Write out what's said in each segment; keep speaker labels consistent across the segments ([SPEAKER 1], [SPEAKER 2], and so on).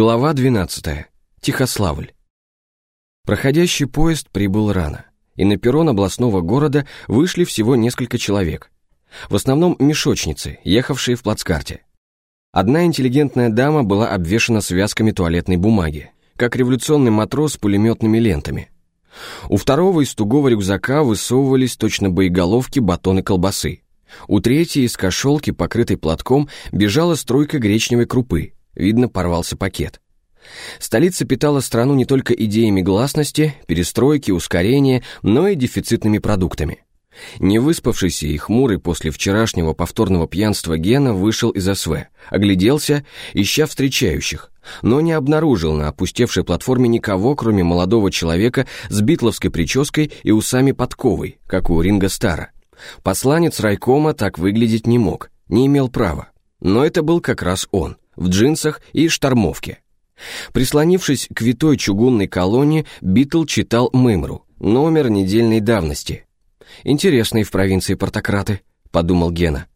[SPEAKER 1] Глава 12. Тихославль. Проходящий поезд прибыл рано, и на перрон областного города вышли всего несколько человек. В основном мешочницы, ехавшие в плацкарте. Одна интеллигентная дама была обвешана связками туалетной бумаги, как революционный матрос с пулеметными лентами. У второго из тугого рюкзака высовывались точно боеголовки батоны колбасы. У третьей из кошелки, покрытой платком, бежала струйка гречневой крупы – Видно, порвался пакет. Столица питала страну не только идеями гласности, перестройки, ускорения, но и дефицитными продуктами. Не выспавшийся и хмурый после вчерашнего повторного пьянства Гена вышел из СВ, огляделся, ища встречающих, но не обнаружил на опустевшей платформе никого, кроме молодого человека с битловской прической и усами подковой, как у Ринга Стара. Посланец райкома так выглядеть не мог, не имел права. Но это был как раз он — в джинсах и штормовке. Прислонившись к витой чугунной колонне, Битл читал Мымру, номер недельной давности. «Интересные в провинции портократы», — подумал Гена.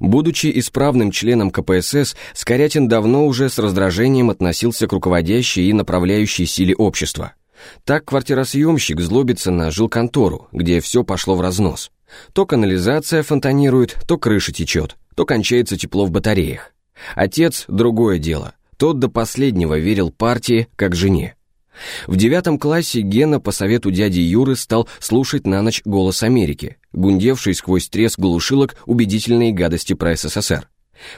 [SPEAKER 1] Будучи исправным членом КПСС, Скорятин давно уже с раздражением относился к руководящей и направляющей силе общества. Так квартиросъемщик злобится на жилконтору, где все пошло в разнос. То канализация фонтанирует, то крыша течет, то кончается тепло в батареях. Отец — другое дело. Тот до последнего верил партии, как жене. В девятом классе Гена по совету дяди Юры стал слушать на ночь «Голос Америки», гундевший сквозь треск глушилок убедительные гадости про СССР.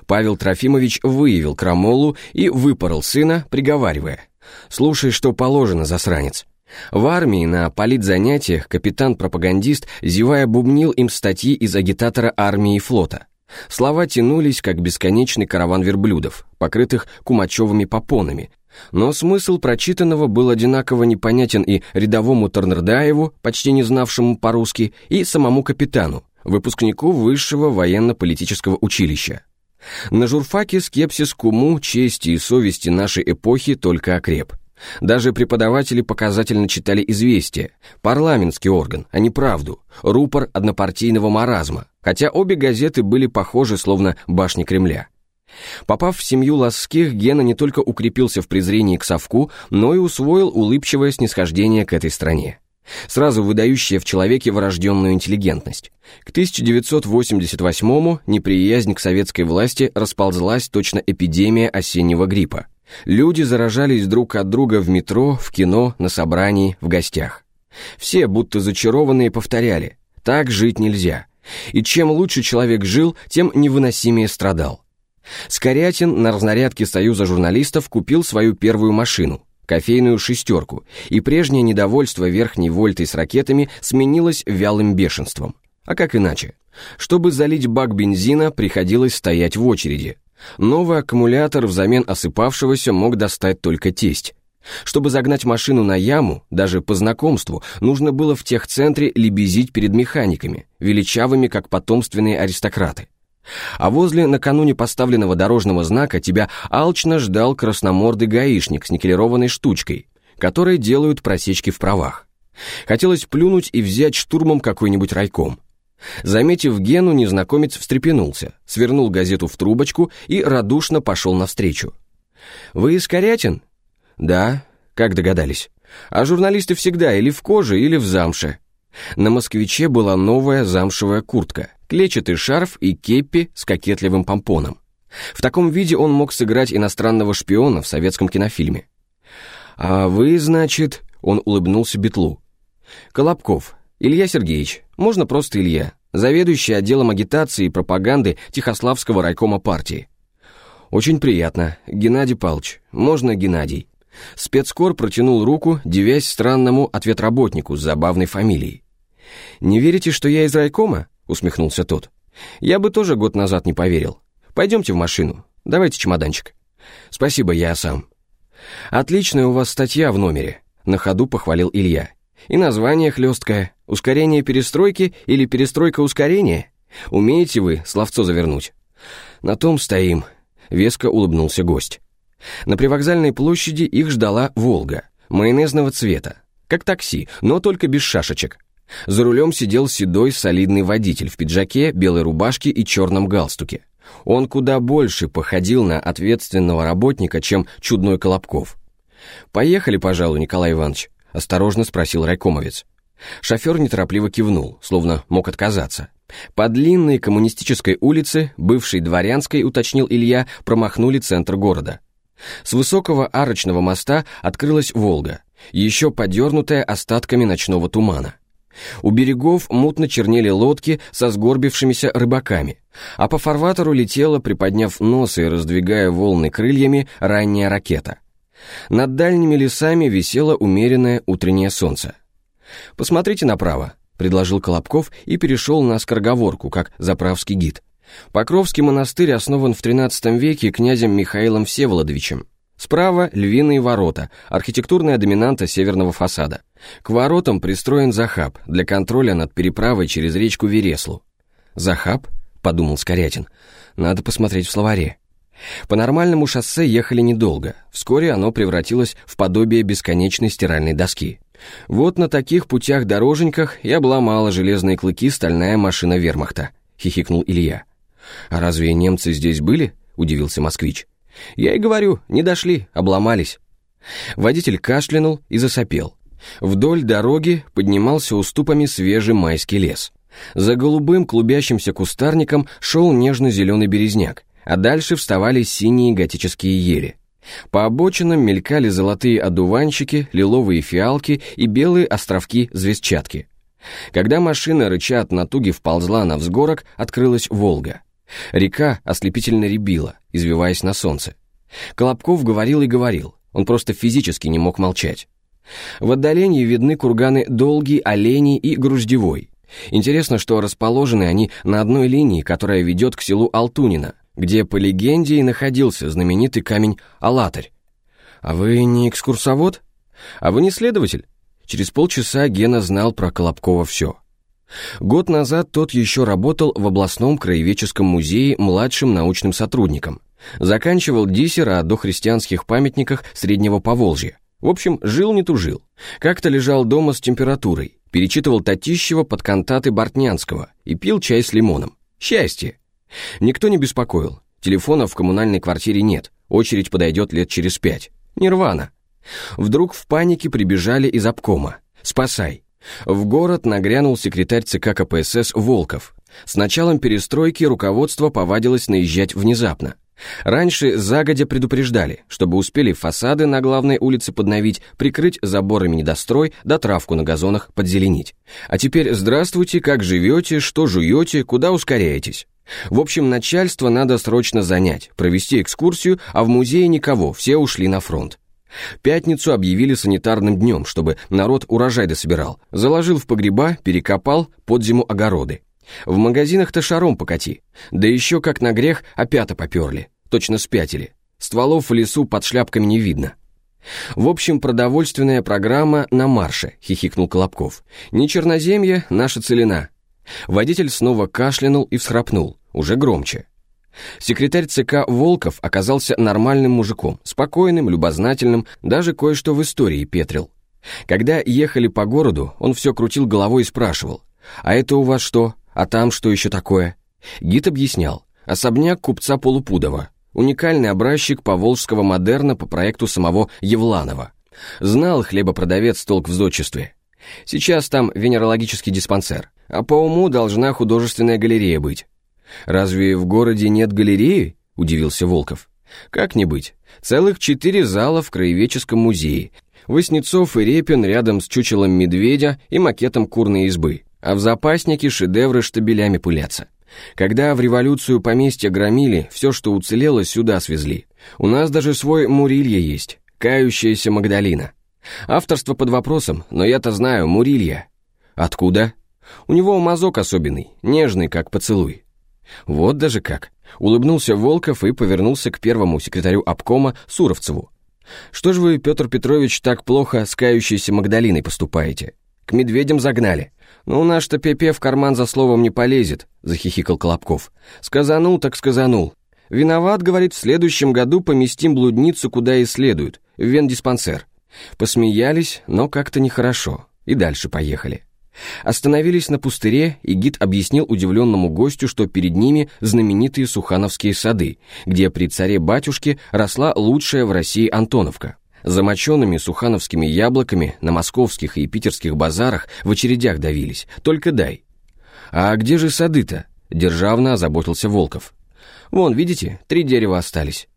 [SPEAKER 1] Павел Трофимович выявил крамолу и выпорол сына, приговаривая. «Слушай, что положено, засранец». В армии на политзанятиях капитан-пропагандист, зевая, бубнил им статьи из агитатора армии и флота. Слова тянулись, как бесконечный караван верблюдов, покрытых кумачевыми попонами, но смысл прочитанного был одинаково непонятен и рядовому Торнердаеву, почти не знавшему по-русски, и самому капитану, выпускнику высшего военно-политического училища. На журфаке скепсис к уму, чести и совести нашей эпохи только окреп. Даже преподаватели показательно читали «Известия», парламентский орган, а не «Правду», рупор однопартийного маразма, хотя обе газеты были похожи, словно башни Кремля. Попав в семью Ласских, Гена не только укрепился в презрении к совку, но и усвоил улыбчивое снисхождение к этой стране. Сразу выдающая в человеке врожденную интеллигентность. К 1988-му неприязнь к советской власти расползлась точно эпидемия осеннего гриппа. Люди заражались друг от друга в метро, в кино, на собрании, в гостях. Все, будто зачарованные, повторяли «так жить нельзя», и чем лучше человек жил, тем невыносимее страдал. Скорятин на разнарядке Союза журналистов купил свою первую машину, кофейную шестерку, и прежнее недовольство верхней вольтой с ракетами сменилось вялым бешенством. А как иначе? Чтобы залить бак бензина, приходилось стоять в очереди. Новый аккумулятор взамен осыпавшегося мог достать только тесть. Чтобы загнать машину на яму, даже по знакомству, нужно было в техцентре лебезить перед механиками, величавыми, как потомственные аристократы. А возле накануне поставленного дорожного знака тебя алчно ждал красномордый гаишник с никелированной штучкой, которой делают просечки в правах. Хотелось плюнуть и взять штурмом какой-нибудь райком. Заметив Гену, незнакомец встрепенулся, свернул газету в трубочку и радушно пошел навстречу. «Вы из Корятин?» Да, как догадались. А журналисты всегда или в коже, или в замше. На москвиче была новая замшевая куртка, клетчатый шарф и кепи с кокетливым помпоном. В таком виде он мог сыграть иностранного шпиона в советском кинофильме. «А вы, значит...» — он улыбнулся Бетлу. «Колобков. Илья Сергеевич. Можно просто Илья. Заведующий отделом агитации и пропаганды Тихославского райкома партии». «Очень приятно. Геннадий Павлович. Можно Геннадий?» Спецкор протянул руку, девясь странному ответработнику с забавной фамилией. «Не верите, что я из райкома?» — усмехнулся тот. «Я бы тоже год назад не поверил. Пойдемте в машину. Давайте чемоданчик». «Спасибо, я сам». «Отличная у вас статья в номере», — на ходу похвалил Илья. «И название хлесткое. Ускорение перестройки или перестройка ускорения? Умеете вы словцо завернуть?» «На том стоим», — веско улыбнулся гость. На привокзальной площади их ждала «Волга», майонезного цвета, как такси, но только без шашечек. За рулем сидел седой солидный водитель в пиджаке, белой рубашке и черном галстуке. Он куда больше походил на ответственного работника, чем чудной Колобков. «Поехали, пожалуй, Николай Иванович», — осторожно спросил райкомовец. Шофер неторопливо кивнул, словно мог отказаться. По длинной коммунистической улице, бывшей дворянской, уточнил Илья, промахнули центр города. С высокого арочного моста открылась Волга, еще подернутая остатками ночного тумана. У берегов мутно чернели лодки со сгорбившимися рыбаками, а по фарватеру летела, приподняв нос и раздвигая волны крыльями, ранняя ракета. Над дальними лесами висело умеренное утреннее солнце. «Посмотрите направо», — предложил Колобков и перешел на скороговорку, как заправский гид. Покровский монастырь основан в XIII веке князем Михаилом Всеволодовичем. Справа – львиные ворота, архитектурная доминанта северного фасада. К воротам пристроен захаб для контроля над переправой через речку Вереслу. «Захаб?» – подумал Скорятин. «Надо посмотреть в словаре». По нормальному шоссе ехали недолго. Вскоре оно превратилось в подобие бесконечной стиральной доски. Вот на таких путях-дороженьках и обломала железные клыки стальная машина вермахта, хихикнул Илья. А разве немцы здесь были? Удивился москвич. Я и говорю, не дошли, обломались. Водитель кашлянул и засопел. Вдоль дороги поднимался уступами свежий майский лес. За голубым клубящимся кустарником шел нежно-зеленый березняк, а дальше вставали синие готические ели. По обочинам мелькали золотые одуванчики, лиловые фиалки и белые островки звездчатки. Когда машина, рыча от натуги, вползла на взгорок, открылась Волга. Река ослепительно рябила, извиваясь на солнце. Колобков говорил и говорил, он просто физически не мог молчать. В отдалении видны курганы Долгий, Оленей и Груздевой. Интересно, что расположены они на одной линии, которая ведет к селу Алтунина, где, по легенде, и находился знаменитый камень Алатарь. «А вы не экскурсовод? А вы не следователь?» Через полчаса Гена знал про Колобкова все. Год назад тот еще работал в областном краеведческом музее младшим научным сотрудником. Заканчивал диссер о дохристианских памятниках Среднего Поволжья. В общем, жил не тужил. Как-то лежал дома с температурой, перечитывал Татищева под кантаты Бортнянского и пил чай с лимоном. Счастье! Никто не беспокоил. Телефона в коммунальной квартире нет. Очередь подойдет лет через пять. Нирвана. Вдруг в панике прибежали из обкома. «Спасай!» В город нагрянул секретарь ЦК КПСС Волков. С началом перестройки руководство повадилось наезжать внезапно. Раньше загодя предупреждали, чтобы успели фасады на главной улице подновить, прикрыть заборами недострой, да травку на газонах подзеленить. А теперь здравствуйте, как живете, что жуете, куда ускоряетесь. В общем, начальство надо срочно занять, провести экскурсию, а в музее никого, все ушли на фронт. Пятницу объявили санитарным днем, чтобы народ урожай дособирал. Заложил в погреба, перекопал, под зиму огороды. В магазинах-то шаром покати. Да еще как на грех опята поперли. Точно спятили. Стволов в лесу под шляпками не видно. В общем, продовольственная программа на марше, хихикнул Колобков. Не черноземье, наша целина. Водитель снова кашлянул и всхрапнул, уже громче. Секретарь ЦК Волков оказался нормальным мужиком, спокойным, любознательным, даже кое-что в истории петрил. Когда ехали по городу, он все крутил головой и спрашивал, «А это у вас что? А там что еще такое?» Гид объяснял, особняк купца Полупудова, уникальный образчик поволжского модерна по проекту самого Евланова. Знал хлебопродавец толк в зодчестве. Сейчас там венерологический диспансер, а по уму должна художественная галерея быть. «Разве в городе нет галереи?» – удивился Волков. «Как не быть. Целых четыре зала в краеведческом музее. Воснецов и Репин рядом с чучелом медведя и макетом курной избы. А в запаснике шедевры штабелями пылятся. Когда в революцию поместья громили, все, что уцелело, сюда свезли. У нас даже свой Мурилья есть, кающаяся Магдалина. Авторство под вопросом, но я-то знаю, Мурилья. Откуда? У него мазок особенный, нежный, как поцелуй. Вот даже как. Улыбнулся Волков и повернулся к первому секретарю обкома Суровцеву. Что ж вы, Петр Петрович, так плохо с кающейся Магдалиной поступаете? К медведям загнали. Ну, наш-то Пепе в карман за словом не полезет, захихикал Колобков. Сказанул так сказанул. Виноват, говорит, в следующем году поместим блудницу куда и следует, в вендиспансер. Посмеялись, но как-то нехорошо, и дальше поехали. Остановились на пустыре, и гид объяснил удивленному гостю, что перед ними знаменитые Сухановские сады, где при царе-батюшке росла лучшая в России Антоновка. Замоченными сухановскими яблоками на московских и питерских базарах в очередях давились, только дай. «А где же сады-то?» – державно озаботился Волков. «Вон, видите, три дерева остались».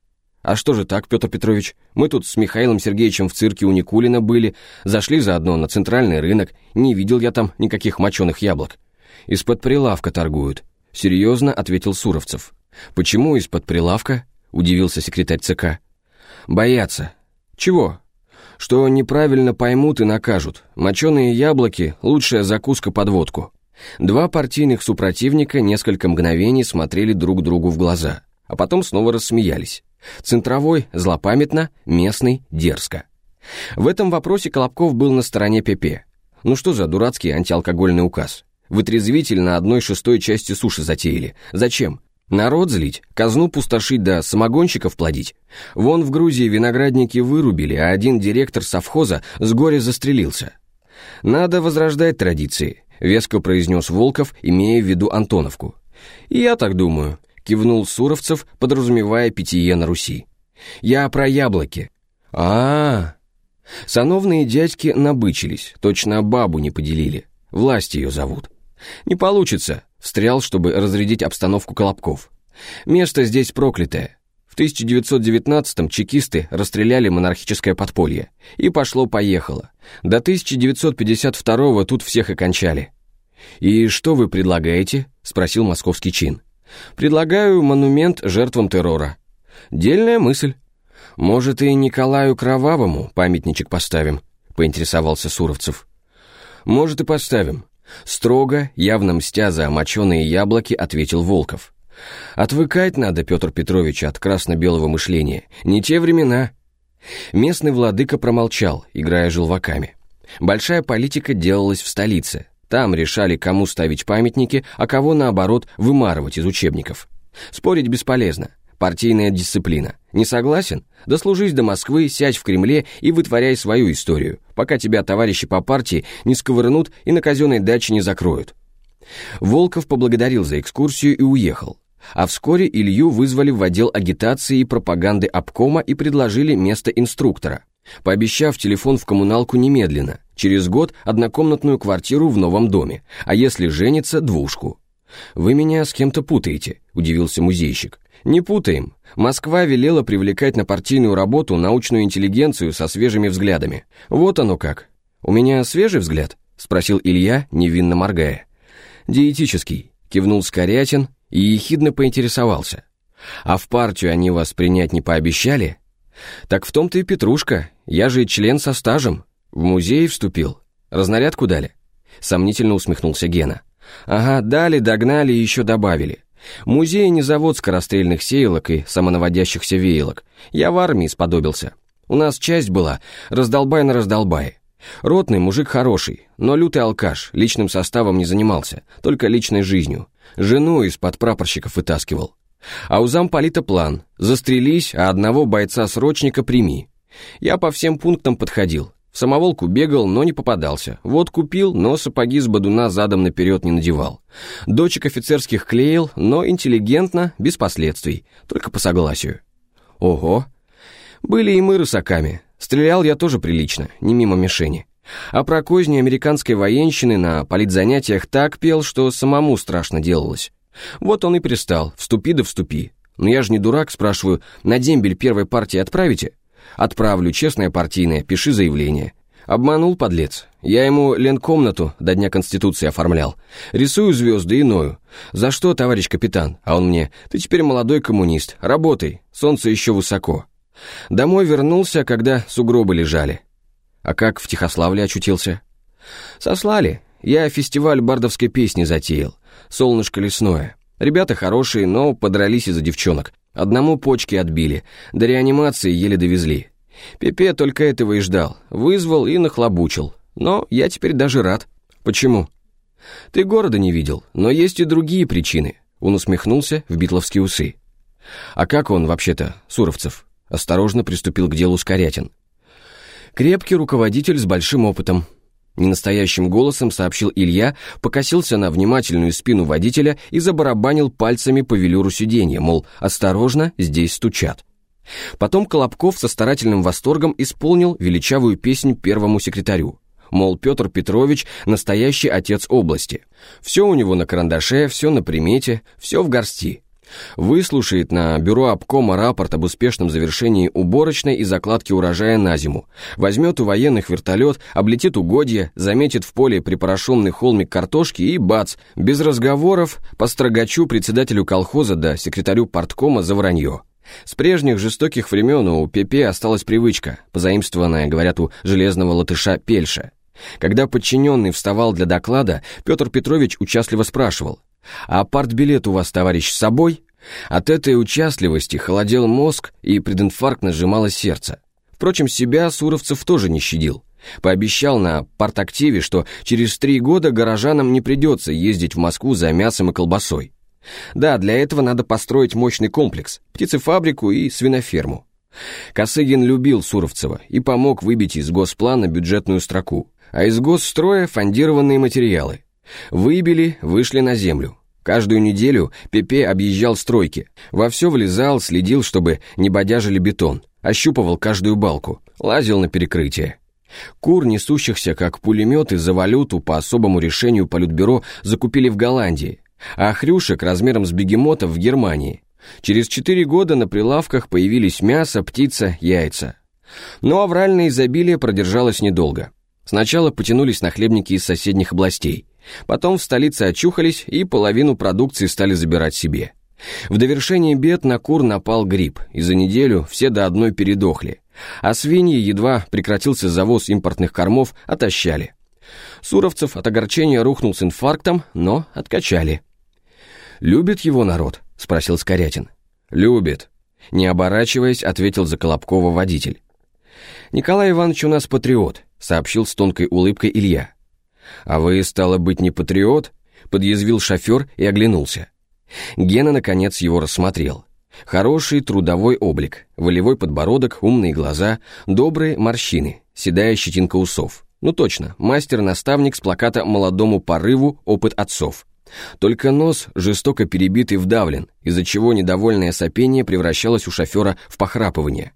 [SPEAKER 1] «А что же так, Петр Петрович? Мы тут с Михаилом Сергеевичем в цирке у Никулина были, зашли заодно на центральный рынок, не видел я там никаких моченых яблок. Из-под прилавка торгуют», — серьезно ответил Суровцев. «Почему из-под прилавка?» — удивился секретарь ЦК. «Боятся. Чего?» «Что неправильно поймут и накажут. Моченые яблоки — лучшая закуска под водку». Два партийных супротивника несколько мгновений смотрели друг другу в глаза, а потом снова рассмеялись. Центровой – злопамятно, местный – дерзко. В этом вопросе Колобков был на стороне ПП. Ну что за дурацкий антиалкогольный указ? Вытрезвитель на одной шестой части суши затеяли. Зачем? Народ злить, казну пустошить да самогонщиков плодить. Вон в Грузии виноградники вырубили, а один директор совхоза с горя застрелился. Надо возрождать традиции, веско произнес Волков, имея в виду Антоновку. Я так думаю кивнул Суровцев, подразумевая питье на Руси. «Я про яблоки». А, -а, а Сановные дядьки набычились, точно бабу не поделили. Власть ее зовут. «Не получится», — встрял, чтобы разрядить обстановку Колобков. «Место здесь проклятое. В 1919-м чекисты расстреляли монархическое подполье. И пошло-поехало. До 1952-го тут всех окончали». «И что вы предлагаете?» — спросил московский чин. Предлагаю монумент жертвам террора. Дельная мысль. Может, и Николаю Кровавому памятничек поставим, поинтересовался Суровцев. Может, и поставим. Строго, явно мстя за моченые яблоки, ответил Волков. Отвыкать надо, Петр Петрович, от красно-белого мышления. Не те времена. Местный владыка промолчал, играя желваками. Большая политика делалась в столице, там решали, кому ставить памятники, а кого, наоборот, вымарывать из учебников. Спорить бесполезно. Партийная дисциплина. Не согласен? Дослужись до Москвы, сядь в Кремле и вытворяй свою историю, пока тебя товарищи по партии не сковырнут и на казенной даче не закроют. Волков поблагодарил за экскурсию и уехал. А вскоре Илью вызвали в отдел агитации и пропаганды обкома и предложили место инструктора пообещав телефон в коммуналку немедленно, через год однокомнатную квартиру в новом доме, а если женится, двушку. «Вы меня с кем-то путаете», — удивился музейщик. «Не путаем. Москва велела привлекать на партийную работу научную интеллигенцию со свежими взглядами. Вот оно как. У меня свежий взгляд?» — спросил Илья, невинно моргая. «Диетический», — кивнул Скорятин и ехидно поинтересовался. «А в партию они вас принять не пообещали?» «Так в том-то и петрушка. Я же член со стажем. В музей вступил. Разнарядку дали?» Сомнительно усмехнулся Гена. «Ага, дали, догнали и еще добавили. Музей не завод скорострельных сеялок и самонаводящихся веялок. Я в армии сподобился. У нас часть была «раздолбай на раздолбай». Ротный мужик хороший, но лютый алкаш, личным составом не занимался, только личной жизнью. Жену из-под прапорщиков вытаскивал. А у замполита план – застрелись, а одного бойца-срочника прими. Я по всем пунктам подходил. В самоволку бегал, но не попадался. Вот купил, но сапоги с бодуна задом наперед не надевал. Дочек офицерских клеил, но интеллигентно, без последствий, только по согласию. Ого! Были и мы рысаками. Стрелял я тоже прилично, не мимо мишени. А про козни американской военщины на политзанятиях так пел, что самому страшно делалось. Вот он и пристал, вступи да вступи. Но я же не дурак, спрашиваю, на дембель первой партии отправите? Отправлю, честная партийная, пиши заявление. Обманул, подлец. Я ему ленкомнату до Дня Конституции оформлял. Рисую звезды иною. За что, товарищ капитан? А он мне, ты теперь молодой коммунист, работай, солнце еще высоко. Домой вернулся, когда сугробы лежали. А как в Тихославле очутился? Сослали. Я фестиваль бардовской песни затеял. «Солнышко лесное». Ребята хорошие, но подрались из-за девчонок. Одному почки отбили, до реанимации еле довезли. Пепе только этого и ждал. Вызвал и нахлобучил. Но я теперь даже рад. Почему? Ты города не видел, но есть и другие причины. Он усмехнулся в битловские усы. А как он вообще-то, Суровцев? Осторожно приступил к делу Скорятин. Крепкий руководитель с большим опытом. Ненастоящим голосом сообщил Илья, покосился на внимательную спину водителя и забарабанил пальцами по велюру сиденья, мол, осторожно, здесь стучат. Потом Колобков со старательным восторгом исполнил величавую песнь первому секретарю. Мол, Петр Петрович – настоящий отец области. Все у него на карандаше, все на примете, все в горсти. Выслушает на бюро обкома рапорт об успешном завершении уборочной и закладки урожая на зиму. Возьмет у военных вертолет, облетит угодья, заметит в поле припорошенный холмик картошки и бац, без разговоров, по строгачу председателю колхоза да секретарю парткома за вранье. С прежних жестоких времен у Пепе осталась привычка, позаимствованная, говорят, у железного латыша Пельша. Когда подчиненный вставал для доклада, Петр Петрович участливо спрашивал, «А партбилет у вас, товарищ, с собой?» От этой участливости холодел мозг и прединфарктно сжималось сердце. Впрочем, себя Суровцев тоже не щадил. Пообещал на партактиве, что через три года горожанам не придется ездить в Москву за мясом и колбасой. Да, для этого надо построить мощный комплекс, птицефабрику и свиноферму. Косыгин любил Суровцева и помог выбить из госплана бюджетную строку, а из госстроя фондированные материалы. Выбили, вышли на землю. Каждую неделю Пепе объезжал стройки, во все влезал, следил, чтобы не бодяжили бетон, ощупывал каждую балку, лазил на перекрытие. Кур, несущихся как пулеметы за валюту по особому решению Политбюро, закупили в Голландии, а хрюшек размером с бегемота в Германии. Через четыре года на прилавках появились мясо, птица, яйца. Но авральное изобилие продержалось недолго. Сначала потянулись нахлебники из соседних областей, потом в столице очухались и половину продукции стали забирать себе. В довершение бед на кур напал грипп, и за неделю все до одной передохли, а свиньи, едва прекратился завоз импортных кормов, отощали. Суровцев от огорчения рухнул с инфарктом, но откачали. «Любит его народ?» — спросил Скорятин. «Любит», — не оборачиваясь, ответил за Колобкова водитель. «Николай Иванович у нас патриот», — сообщил с тонкой улыбкой Илья. «А вы, стало быть, не патриот?» — подъязвил шофер и оглянулся. Гена, наконец, его рассмотрел. Хороший трудовой облик, волевой подбородок, умные глаза, добрые морщины, седая щетинка усов. Ну точно, мастер-наставник с плаката «Молодому порыву. Опыт отцов». Только нос жестоко перебит и вдавлен, из-за чего недовольное сопение превращалось у шофера в похрапывание.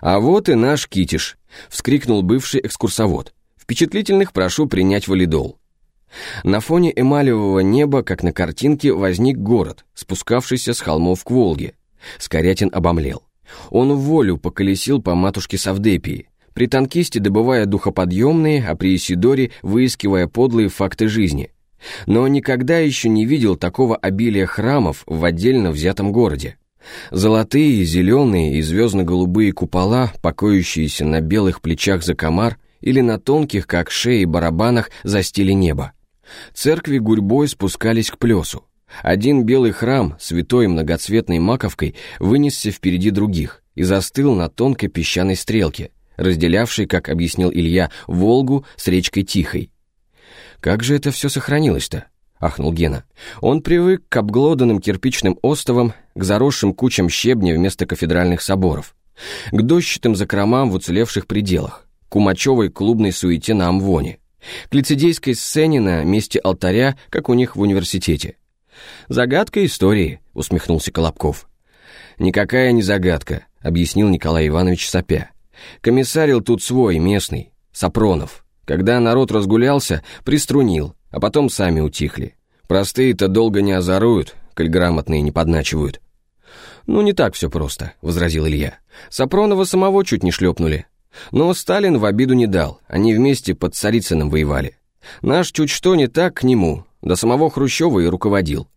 [SPEAKER 1] «А вот и наш Китиш», — вскрикнул бывший экскурсовод. «Впечатлительных прошу принять валидол». На фоне эмалевого неба, как на картинке, возник город, спускавшийся с холмов к Волге. Скорятин обомлел. Он в волю поколесил по матушке Савдепии, при танкисте добывая духоподъемные, а при Исидоре выискивая подлые факты жизни — но никогда еще не видел такого обилия храмов в отдельно взятом городе. Золотые, зеленые и звездно-голубые купола, покоящиеся на белых плечах за комар или на тонких, как шеи, барабанах за стили неба. Церкви гурьбой спускались к плесу. Один белый храм, святой многоцветной маковкой, вынесся впереди других и застыл на тонкой песчаной стрелке, разделявшей, как объяснил Илья, Волгу с речкой Тихой. «Как же это все сохранилось-то?» — ахнул Гена. Он привык к обглоданным кирпичным остовам, к заросшим кучам щебня вместо кафедральных соборов, к дощатым закромам в уцелевших пределах, к умачевой клубной суете на Амвоне, к лицедейской сцене на месте алтаря, как у них в университете. «Загадка истории», — усмехнулся Колобков. «Никакая не загадка», — объяснил Николай Иванович сопя. «Комиссарил тут свой, местный, Сапронов. Когда народ разгулялся, приструнил, а потом сами утихли. Простые-то долго не озоруют, коль грамотные не подначивают. «Ну, не так все просто», — возразил Илья. «Сапронова самого чуть не шлепнули. Но Сталин в обиду не дал, они вместе под Царицыным воевали. Наш чуть что не так к нему, до самого Хрущева и руководил.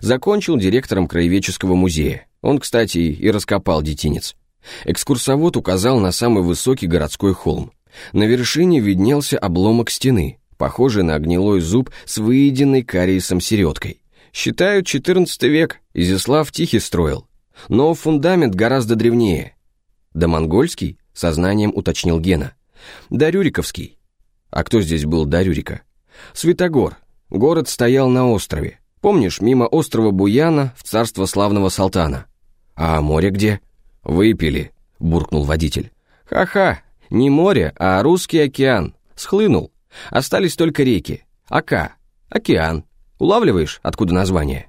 [SPEAKER 1] Закончил директором краеведческого музея. Он, кстати, и раскопал детинец. Экскурсовод указал на самый высокий городской холм. На вершине виднелся обломок стены, похожий на гнилой зуб с выеденной кариесом середкой. Считают, 14 век, Изяслав Тихий строил. Но фундамент гораздо древнее. Да монгольский, сознанием уточнил Гена. Да Рюриковский. А кто здесь был до Рюрика? Святогор. Город стоял на острове. Помнишь, мимо острова Буяна в царство славного Салтана? А море где? Выпили, буркнул водитель. Ха-ха, не море, а русский океан. Схлынул. Остались только реки. Ака, океан. Улавливаешь, откуда название?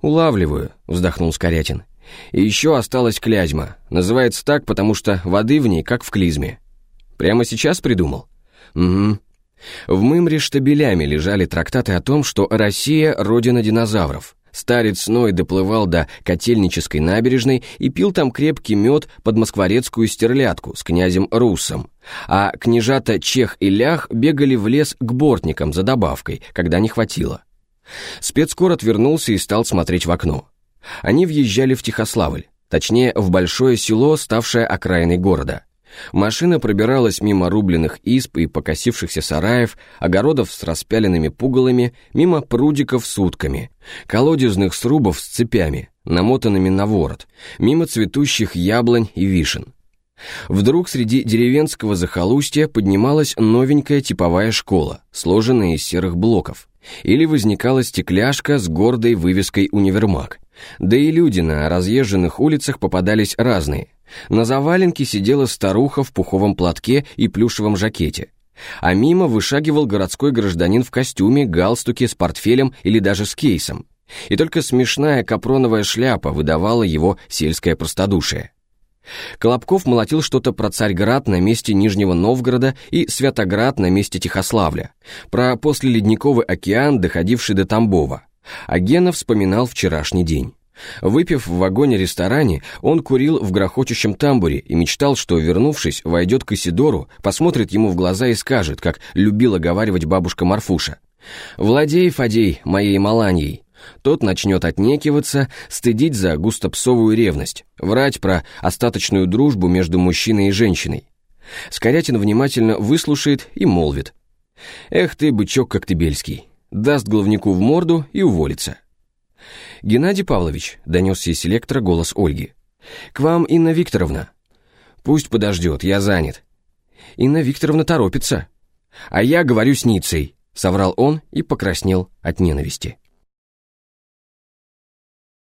[SPEAKER 1] Улавливаю, вздохнул Скорятин. И еще осталась Клязьма. Называется так, потому что воды в ней, как в клизме. Прямо сейчас придумал? Угу. В Мымре штабелями лежали трактаты о том, что Россия — родина динозавров. Старец Ной доплывал до Котельнической набережной и пил там крепкий мед под москворецкую стерлядку с князем Руссом. А княжата Чех и Лях бегали в лес к бортникам за добавкой, когда не хватило. Спецкор отвернулся и стал смотреть в окно. Они въезжали в Тихославль, точнее, в большое село, ставшее окраиной города. Машина пробиралась мимо рубленных изб и покосившихся сараев, огородов с распяленными пугалами, мимо прудиков с утками, колодезных срубов с цепями, намотанными на ворот, мимо цветущих яблонь и вишен. Вдруг среди деревенского захолустья поднималась новенькая типовая школа, сложенная из серых блоков, или возникала стекляшка с гордой вывеской «Универмаг». Да и люди на разъезженных улицах попадались разные, на заваленке сидела старуха в пуховом платке и плюшевом жакете. А мимо вышагивал городской гражданин в костюме, галстуке, с портфелем или даже с кейсом. И только смешная капроновая шляпа выдавала его сельское простодушие. Колобков молотил что-то про Царьград на месте Нижнего Новгорода и Святоград на месте Тихославля, про послеледниковый океан, доходивший до Тамбова. А Гена вспоминал вчерашний день. Выпив в вагоне-ресторане, он курил в грохочущем тамбуре и мечтал, что, вернувшись, войдет к Исидору, посмотрит ему в глаза и скажет, как любила говаривать бабушка Марфуша. «Владей, Фадей, моей Маланьей». Тот начнет отнекиваться, стыдить за густопсовую ревность, врать про остаточную дружбу между мужчиной и женщиной. Скорятин внимательно выслушает и молвит. «Эх ты, бычок коктебельский», даст главнику в морду и уволится. «Геннадий Павлович», — донесся из селектора голос Ольги. «К вам Инна Викторовна». «Пусть подождет, я занят». «Инна Викторовна торопится». «А я говорю с Ницей», — соврал он и покраснел от ненависти.